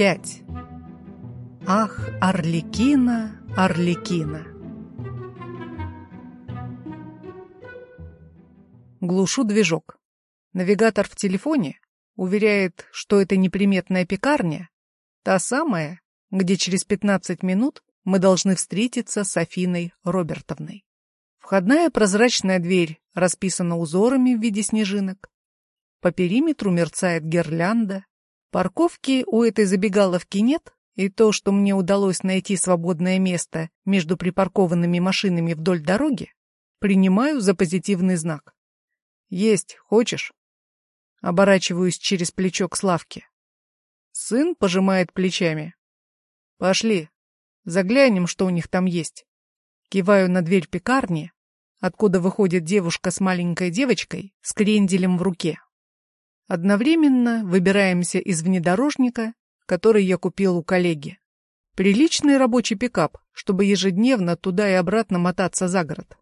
5. Ах, Орликина, Орликина. Глушу движок. Навигатор в телефоне уверяет, что это неприметная пекарня, та самая, где через 15 минут мы должны встретиться с Афиной Робертовной. Входная прозрачная дверь расписана узорами в виде снежинок. По периметру мерцает гирлянда. Парковки у этой забегаловки нет, и то, что мне удалось найти свободное место между припаркованными машинами вдоль дороги, принимаю за позитивный знак. «Есть, хочешь?» Оборачиваюсь через плечо к Славке. Сын пожимает плечами. «Пошли, заглянем, что у них там есть». Киваю на дверь пекарни, откуда выходит девушка с маленькой девочкой с кренделем в руке. Одновременно выбираемся из внедорожника, который я купил у коллеги. Приличный рабочий пикап, чтобы ежедневно туда и обратно мотаться за город.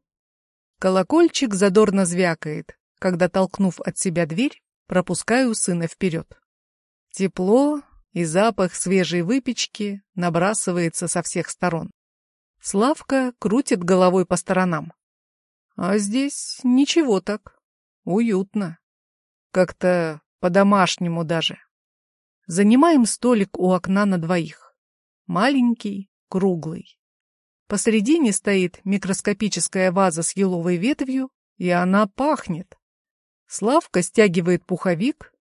Колокольчик задорно звякает, когда, толкнув от себя дверь, пропускаю сына вперед. Тепло и запах свежей выпечки набрасывается со всех сторон. Славка крутит головой по сторонам. А здесь ничего так. Уютно. Как-то по-домашнему даже. Занимаем столик у окна на двоих. Маленький, круглый. Посредине стоит микроскопическая ваза с еловой ветвью, и она пахнет. Славка стягивает пуховик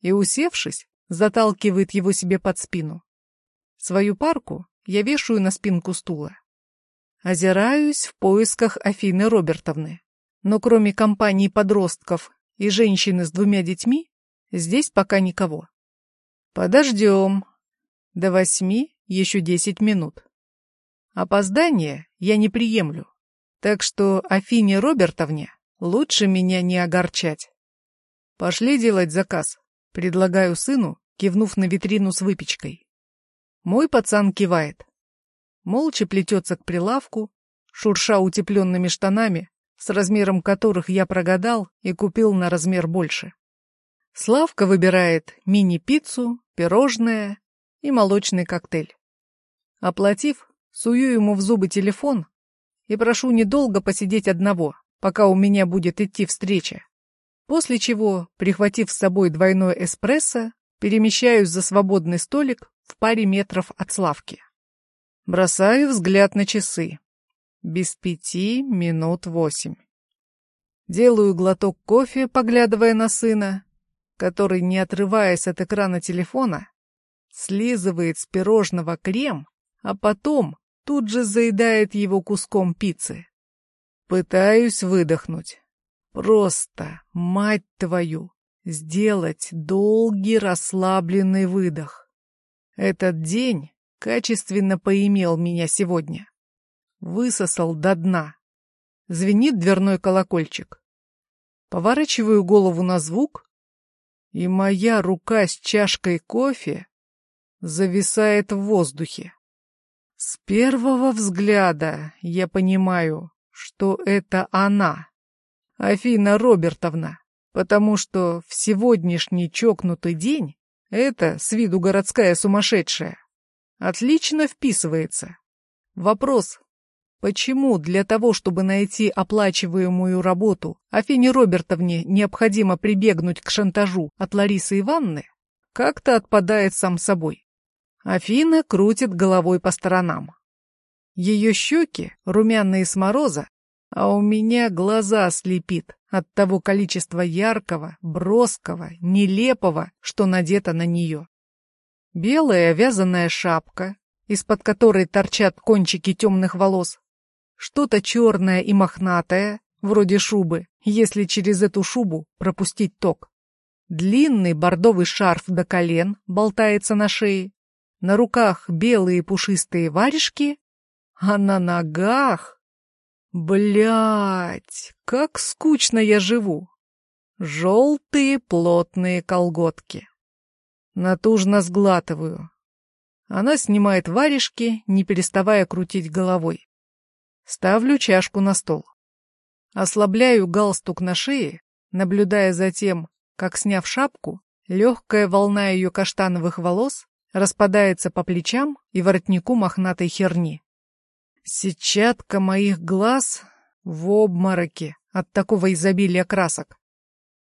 и, усевшись, заталкивает его себе под спину. Свою парку я вешаю на спинку стула. Озираюсь в поисках Афины Робертовны. Но кроме компании подростков и женщины с двумя детьми, здесь пока никого. Подождем. До восьми еще десять минут. Опоздание я не приемлю, так что Афине Робертовне лучше меня не огорчать. Пошли делать заказ, предлагаю сыну, кивнув на витрину с выпечкой. Мой пацан кивает молча плетется к прилавку, шурша утепленными штанами, с размером которых я прогадал и купил на размер больше. Славка выбирает мини-пиццу, пирожное и молочный коктейль. Оплатив, сую ему в зубы телефон и прошу недолго посидеть одного, пока у меня будет идти встреча. После чего, прихватив с собой двойной эспрессо, перемещаюсь за свободный столик в паре метров от Славки. Бросаю взгляд на часы. Без пяти минут восемь. Делаю глоток кофе, поглядывая на сына, который, не отрываясь от экрана телефона, слизывает с пирожного крем, а потом тут же заедает его куском пиццы. Пытаюсь выдохнуть. Просто, мать твою, сделать долгий расслабленный выдох. Этот день Качественно поимел меня сегодня. Высосал до дна. Звенит дверной колокольчик. Поворачиваю голову на звук, и моя рука с чашкой кофе зависает в воздухе. С первого взгляда я понимаю, что это она, Афина Робертовна, потому что в сегодняшний чокнутый день это с виду городская сумасшедшая Отлично вписывается. Вопрос. Почему для того, чтобы найти оплачиваемую работу, Афине Робертовне необходимо прибегнуть к шантажу от Ларисы Ивановны, как-то отпадает сам собой. Афина крутит головой по сторонам. Ее щеки румяные с мороза, а у меня глаза слепит от того количества яркого, броского, нелепого, что надето на нее. Белая вязаная шапка, из-под которой торчат кончики темных волос. Что-то черное и мохнатое, вроде шубы, если через эту шубу пропустить ток. Длинный бордовый шарф до колен болтается на шее. На руках белые пушистые варежки, а на ногах... Блять, как скучно я живу. Желтые плотные колготки. Натужно сглатываю. Она снимает варежки, не переставая крутить головой. Ставлю чашку на стол. Ослабляю галстук на шее, наблюдая за тем, как, сняв шапку, легкая волна ее каштановых волос распадается по плечам и воротнику мохнатой херни. Сетчатка моих глаз в обмороке от такого изобилия красок.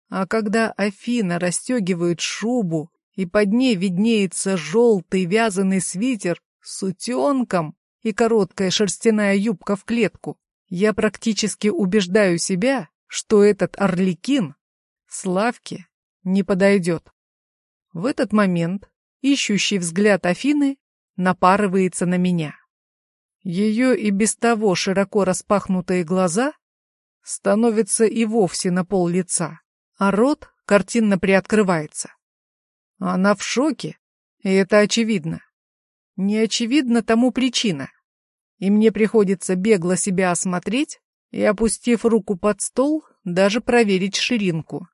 А когда Афина расстегивает шубу, и под ней виднеется желтый вязаный свитер с утенком и короткая шерстяная юбка в клетку, я практически убеждаю себя, что этот орликин Славке не подойдет. В этот момент ищущий взгляд Афины напарывается на меня. Ее и без того широко распахнутые глаза становятся и вовсе на пол лица, а рот картинно приоткрывается. Она в шоке, и это очевидно. Не очевидна тому причина. И мне приходится бегло себя осмотреть и, опустив руку под стол, даже проверить ширинку.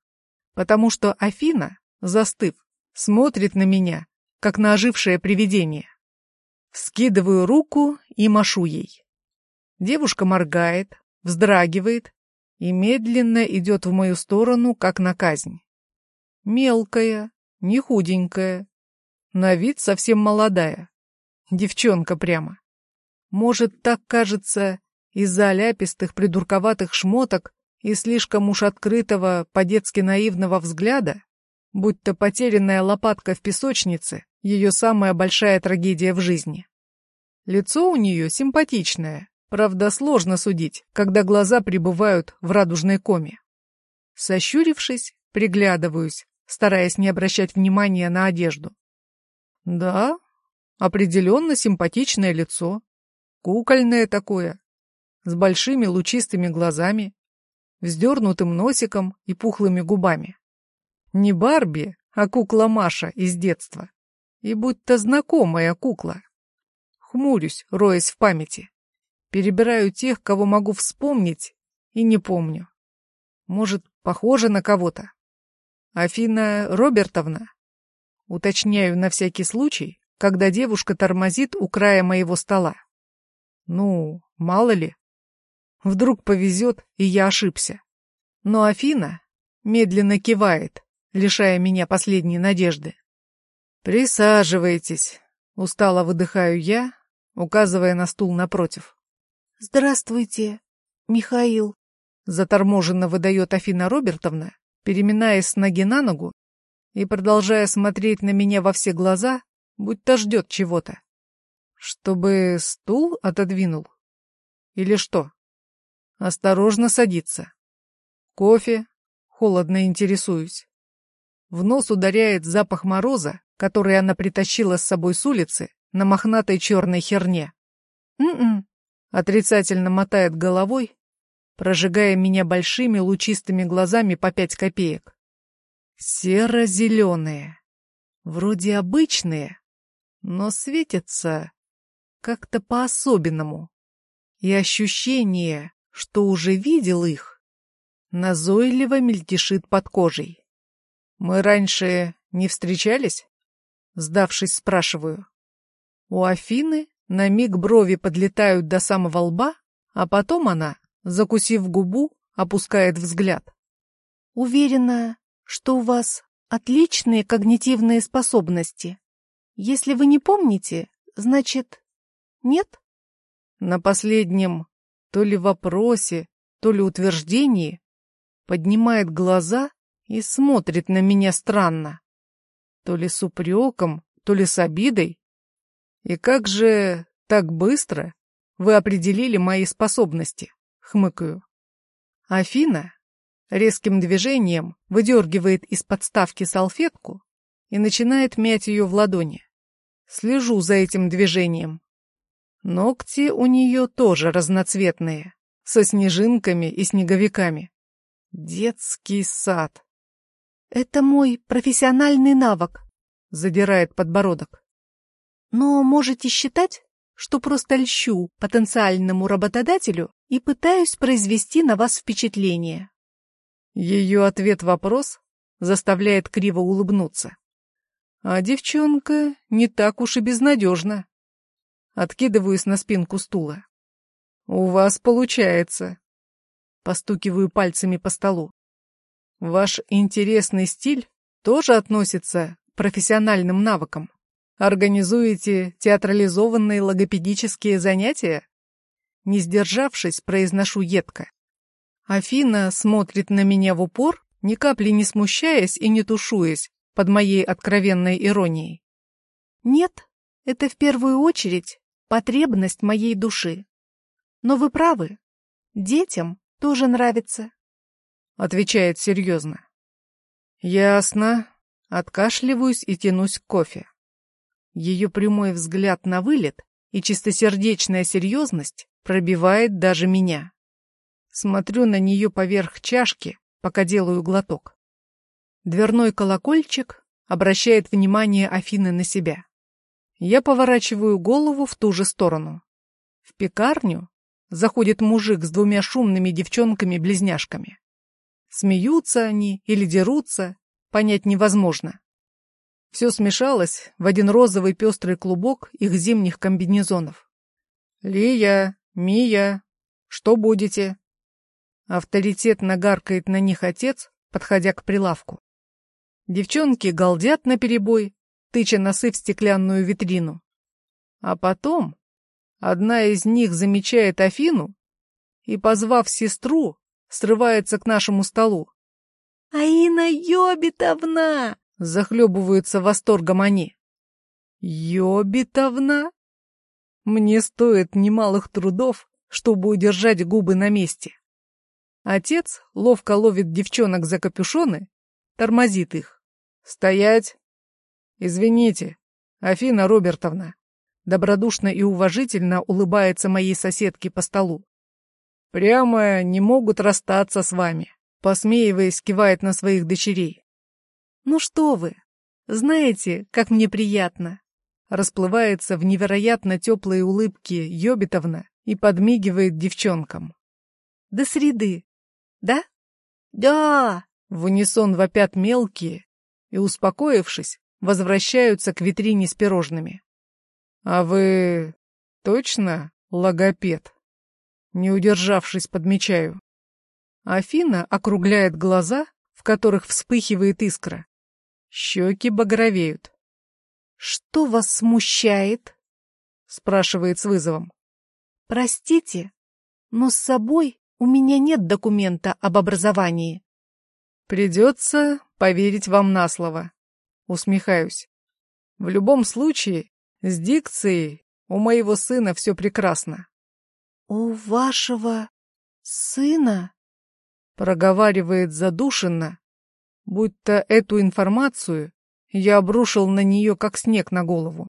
Потому что Афина, застыв, смотрит на меня, как на ожившее привидение. Скидываю руку и машу ей. Девушка моргает, вздрагивает и медленно идет в мою сторону, как на казнь. Мелкая, не худенькая, на вид совсем молодая. Девчонка прямо. Может, так кажется из-за ляпистых придурковатых шмоток и слишком уж открытого, по-детски наивного взгляда? Будь то потерянная лопатка в песочнице, ее самая большая трагедия в жизни. Лицо у нее симпатичное, правда, сложно судить, когда глаза пребывают в радужной коме. Сощурившись, приглядываюсь, стараясь не обращать внимания на одежду. Да, определенно симпатичное лицо, кукольное такое, с большими лучистыми глазами, вздернутым носиком и пухлыми губами. Не Барби, а кукла Маша из детства. И будь-то знакомая кукла. Хмурюсь, роясь в памяти. Перебираю тех, кого могу вспомнить, и не помню. Может, похоже на кого-то? Афина Робертовна? Уточняю на всякий случай, когда девушка тормозит у края моего стола. Ну, мало ли. Вдруг повезет, и я ошибся. Но Афина медленно кивает, лишая меня последней надежды. «Присаживайтесь», — устало выдыхаю я, указывая на стул напротив. «Здравствуйте, Михаил», — заторможенно выдает Афина Робертовна, переминаясь с ноги на ногу и продолжая смотреть на меня во все глаза, будто ждет чего-то. Чтобы стул отодвинул? Или что? Осторожно садится. Кофе? Холодно интересуюсь. В нос ударяет запах мороза, который она притащила с собой с улицы на мохнатой черной херне. «М-м», отрицательно мотает головой, прожигая меня большими лучистыми глазами по пять копеек. Серо-зеленые. Вроде обычные, но светятся как-то по-особенному. И ощущение, что уже видел их, назойливо мельтешит под кожей. Мы раньше не встречались? Сдавшись, спрашиваю. У Афины на миг брови подлетают до самого лба, а потом она, закусив губу, опускает взгляд. Уверена, что у вас отличные когнитивные способности. Если вы не помните, значит, нет? На последнем то ли вопросе, то ли утверждении поднимает глаза и смотрит на меня странно. То ли с упреком, то ли с обидой. И как же так быстро вы определили мои способности? Хмыкаю. Афина резким движением выдергивает из подставки салфетку и начинает мять ее в ладони. Слежу за этим движением. Ногти у нее тоже разноцветные, со снежинками и снеговиками. Детский сад. Это мой профессиональный навык, задирает подбородок. Но можете считать, что просто льщу потенциальному работодателю и пытаюсь произвести на вас впечатление. Ее ответ-вопрос заставляет криво улыбнуться. А девчонка не так уж и безнадежна. Откидываюсь на спинку стула. «У вас получается». Постукиваю пальцами по столу. Ваш интересный стиль тоже относится к профессиональным навыкам. Организуете театрализованные логопедические занятия? Не сдержавшись, произношу едко. Афина смотрит на меня в упор, ни капли не смущаясь и не тушуясь под моей откровенной иронией. Нет, это в первую очередь потребность моей души. Но вы правы, детям тоже нравится. Отвечает серьезно. Ясно. Откашливаюсь и тянусь к кофе. Ее прямой взгляд на вылет и чистосердечная серьезность пробивает даже меня. Смотрю на нее поверх чашки, пока делаю глоток. Дверной колокольчик обращает внимание Афины на себя. Я поворачиваю голову в ту же сторону. В пекарню заходит мужик с двумя шумными девчонками-близняшками. Смеются они или дерутся, понять невозможно. Все смешалось в один розовый пестрый клубок их зимних комбинезонов. «Лия, Мия, что будете?» Авторитетно гаркает на них отец, подходя к прилавку. Девчонки галдят наперебой, тыча носы в стеклянную витрину. А потом одна из них замечает Афину и, позвав сестру, срывается к нашему столу. «Аина Йобитовна!» — захлебываются восторгом они. «Йобитовна?» Мне стоит немалых трудов, чтобы удержать губы на месте. Отец ловко ловит девчонок за капюшоны, тормозит их. «Стоять!» «Извините, Афина Робертовна», добродушно и уважительно улыбается моей соседке по столу. «Прямо не могут расстаться с вами», посмеиваясь, кивает на своих дочерей. «Ну что вы, знаете, как мне приятно!» Расплывается в невероятно теплые улыбки Йобитовна и подмигивает девчонкам. «До среды, да?» «Да!» В унисон вопят мелкие и, успокоившись, возвращаются к витрине с пирожными. «А вы точно логопед?» Не удержавшись, подмечаю. Афина округляет глаза, в которых вспыхивает искра. Щеки багровеют. «Что вас смущает?» — спрашивает с вызовом. «Простите, но с собой у меня нет документа об образовании». «Придется поверить вам на слово», Усмехаюсь. В любом случае, с дикцией у моего сына все прекрасно. «У вашего сына?» Проговаривает задушенно, будто эту информацию я обрушил на нее, как снег на голову.